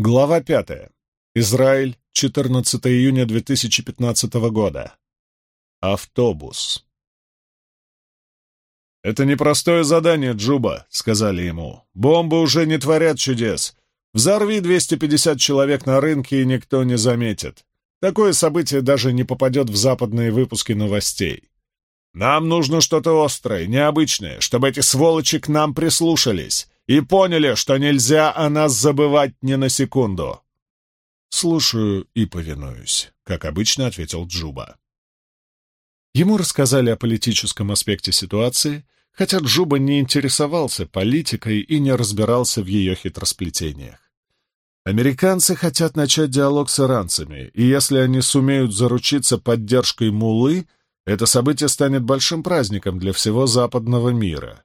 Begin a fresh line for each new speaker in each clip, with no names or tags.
Глава пятая. Израиль, 14 июня 2015 года. Автобус. «Это непростое задание, Джуба», — сказали ему. «Бомбы уже не творят чудес. Взорви 250 человек на рынке, и никто не заметит. Такое событие даже не попадет в западные выпуски новостей. Нам нужно что-то острое, необычное, чтобы эти сволочи к нам прислушались и поняли, что нельзя о нас забывать ни на секунду. «Слушаю и повинуюсь», — как обычно ответил Джуба. Ему рассказали о политическом аспекте ситуации, хотя Джуба не интересовался политикой и не разбирался в ее хитросплетениях. Американцы хотят начать диалог с иранцами, и если они сумеют заручиться поддержкой Мулы, это событие станет большим праздником для всего западного мира.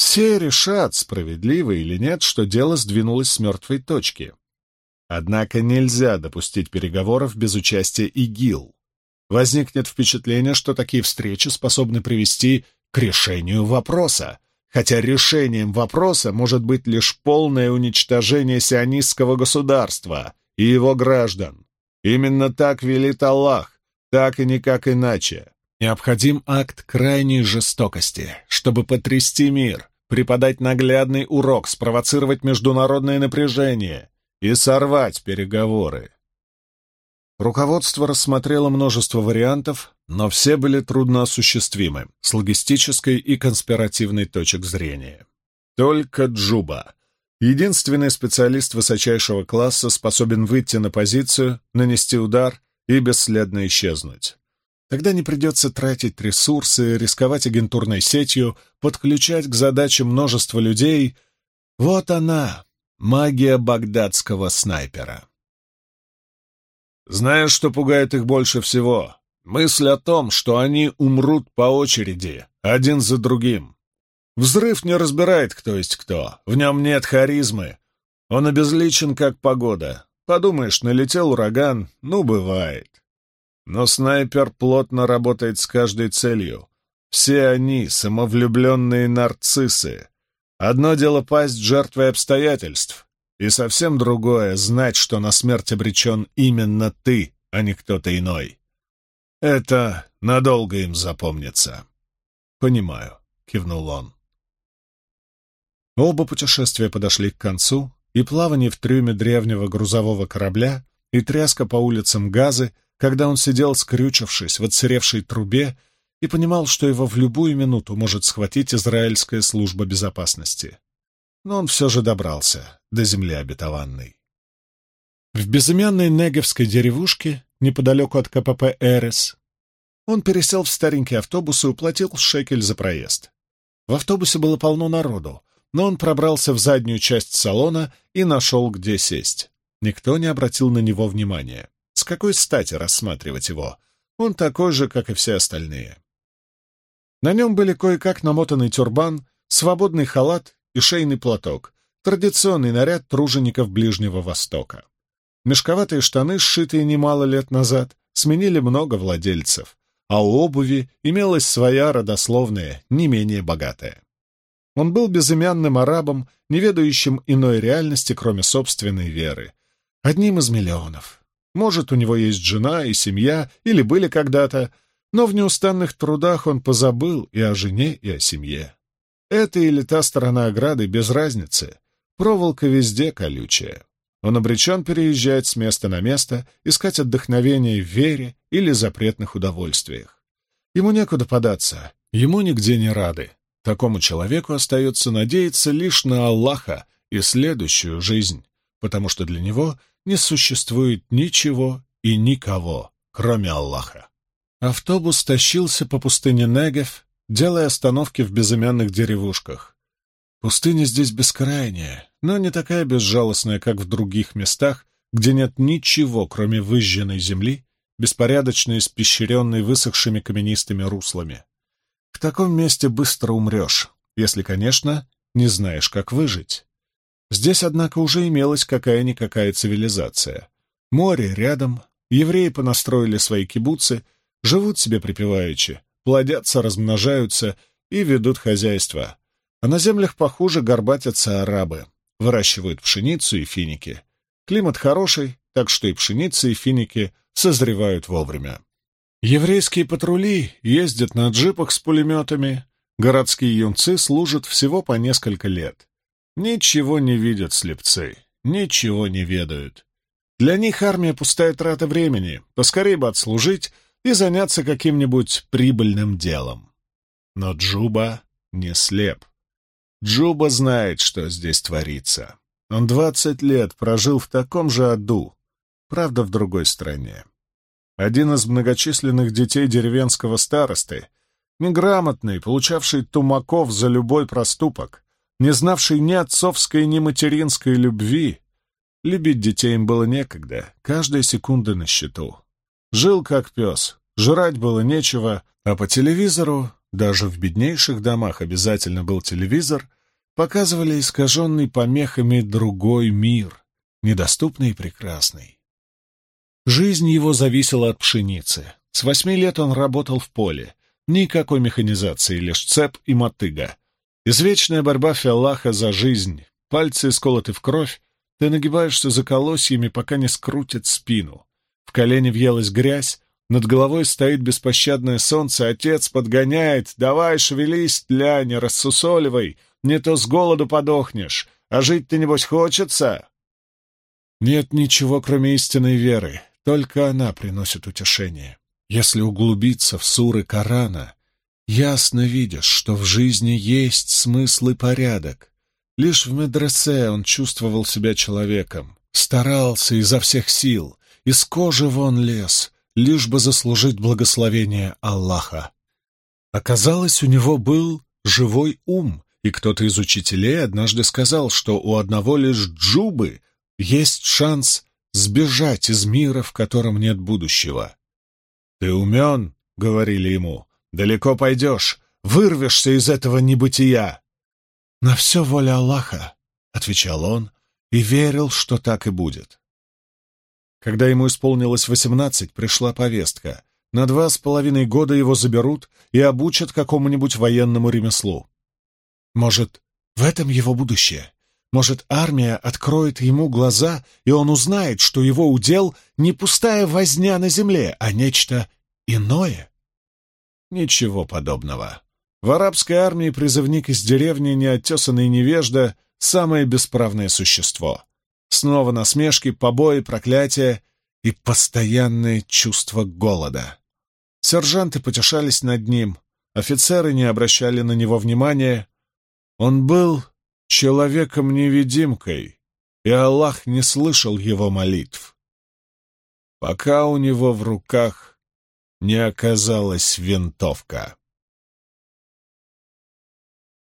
Все решат, справедливо или нет, что дело сдвинулось с мертвой точки. Однако нельзя допустить переговоров без участия ИГИЛ. Возникнет впечатление, что такие встречи способны привести к решению вопроса, хотя решением вопроса может быть лишь полное уничтожение сионистского государства и его граждан. Именно так велит Аллах, так и никак иначе. Необходим акт крайней жестокости, чтобы потрясти мир, преподать наглядный урок, спровоцировать международное напряжение и сорвать переговоры. Руководство рассмотрело множество вариантов, но все были трудноосуществимы с логистической и конспиративной точек зрения. Только Джуба, единственный специалист высочайшего класса, способен выйти на позицию, нанести удар и бесследно исчезнуть. Тогда не придется тратить ресурсы, рисковать агентурной сетью, подключать к задаче множество людей. Вот она, магия багдадского снайпера. Знаешь, что пугает их больше всего? Мысль о том, что они умрут по очереди, один за другим. Взрыв не разбирает, кто есть кто. В нем нет харизмы. Он обезличен, как погода. Подумаешь, налетел ураган, ну, бывает. Но снайпер плотно работает с каждой целью. Все они — самовлюбленные нарциссы. Одно дело пасть жертвой обстоятельств, и совсем другое — знать, что на смерть обречен именно ты, а не кто-то иной. Это надолго им запомнится. «Понимаю», — кивнул он. Оба путешествия подошли к концу, и плавание в трюме древнего грузового корабля, и тряска по улицам газы, когда он сидел, скрючившись в отсыревшей трубе, и понимал, что его в любую минуту может схватить израильская служба безопасности но он все же добрался до земли обетованной. В безымянной негевской деревушке, неподалеку от КПП «Эрес», он пересел в старенький автобус и уплатил шекель за проезд. В автобусе было полно народу, но он пробрался в заднюю часть салона и нашел, где сесть. Никто не обратил на него внимания. С какой стати рассматривать его? Он такой же, как и все остальные. На нем были кое-как намотанный тюрбан, свободный халат и шейный платок, традиционный наряд тружеников Ближнего Востока. Мешковатые штаны, сшитые немало лет назад, сменили много владельцев, а у обуви имелась своя родословная, не менее богатая. Он был безымянным арабом, не ведающим иной реальности, кроме собственной веры. Одним из миллионов. Может, у него есть жена и семья, или были когда-то, но в неустанных трудах он позабыл и о жене, и о семье. Эта или та сторона ограды без разницы. Проволока везде колючая. Он обречен переезжать с места на место, искать отдохновение в вере или запретных удовольствиях. Ему некуда податься, ему нигде не рады. Такому человеку остается надеяться лишь на Аллаха и следующую жизнь, потому что для него не существует ничего и никого, кроме Аллаха. Автобус тащился по пустыне Негев, делая остановки в безымянных деревушках. Пустыня здесь бескрайняя, но не такая безжалостная, как в других местах, где нет ничего, кроме выжженной земли, беспорядочно испещренной высохшими каменистыми руслами. В таком месте быстро умрешь, если, конечно, не знаешь, как выжить. Здесь, однако, уже имелась какая-никакая цивилизация. Море рядом, евреи понастроили свои кибуцы, живут себе припеваючи, плодятся, размножаются и ведут хозяйство. А на землях похуже горбатятся арабы, выращивают пшеницу и финики. Климат хороший, так что и пшеница, и финики созревают вовремя. Еврейские патрули ездят на джипах с пулеметами, городские юнцы служат всего по несколько лет. Ничего не видят слепцы, ничего не ведают. Для них армия пустая трата времени, поскорее бы отслужить и заняться каким-нибудь прибыльным делом. Но Джуба не слеп. Джуба знает, что здесь творится. Он двадцать лет прожил в таком же аду, правда, в другой стране. Один из многочисленных детей деревенского старосты, неграмотный, получавший тумаков за любой проступок, не знавший ни отцовской, ни материнской любви, любить детей им было некогда, каждая секунда на счету. Жил как пес, жрать было нечего, а по телевизору, даже в беднейших домах обязательно был телевизор, показывали искаженный помехами другой мир, недоступный и прекрасный. Жизнь его зависела от пшеницы. С восьми лет он работал в поле. Никакой механизации, лишь цеп и мотыга. Извечная борьба Фиаллаха за жизнь. Пальцы сколоты в кровь, ты нагибаешься за колосьями, пока не скрутит спину. В колени въелась грязь, над головой стоит беспощадное солнце, отец подгоняет. «Давай, шевелись, тля, не рассусоливай, не то с голоду подохнешь, а жить-то, небось, хочется?» Нет ничего, кроме истинной веры, только она приносит утешение. Если углубиться в суры Корана, ясно видишь, что в жизни есть смысл и порядок. Лишь в медресе он чувствовал себя человеком, старался изо всех сил, из кожи вон лез, лишь бы заслужить благословение Аллаха. Оказалось, у него был живой ум, и кто-то из учителей однажды сказал, что у одного лишь джубы есть шанс сбежать из мира, в котором нет будущего. «Ты умен», — говорили ему, — «далеко пойдешь, вырвешься из этого небытия». «На все воля Аллаха», — отвечал он, и верил, что так и будет. Когда ему исполнилось восемнадцать, пришла повестка. На два с половиной года его заберут и обучат какому-нибудь военному ремеслу. Может, в этом его будущее? Может, армия откроет ему глаза, и он узнает, что его удел не пустая возня на земле, а нечто иное? Ничего подобного. В арабской армии призывник из деревни, неоттесанный невежда, самое бесправное существо. Снова насмешки, побои, проклятия и постоянное чувство голода. Сержанты потешались над ним, офицеры не обращали на него внимания. Он был человеком-невидимкой, и Аллах не слышал его молитв. Пока у него в руках не оказалась винтовка.